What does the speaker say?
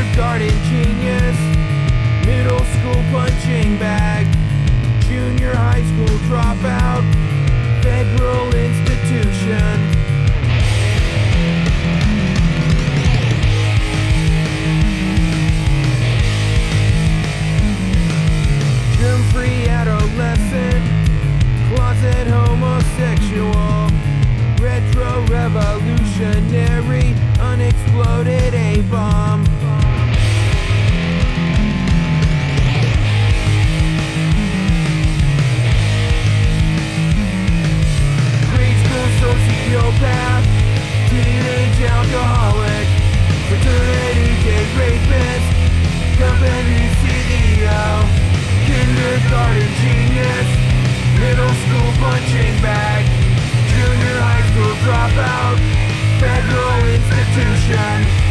kindergarten genius, middle school punch. school punching bag, junior high school dropout, federal institution.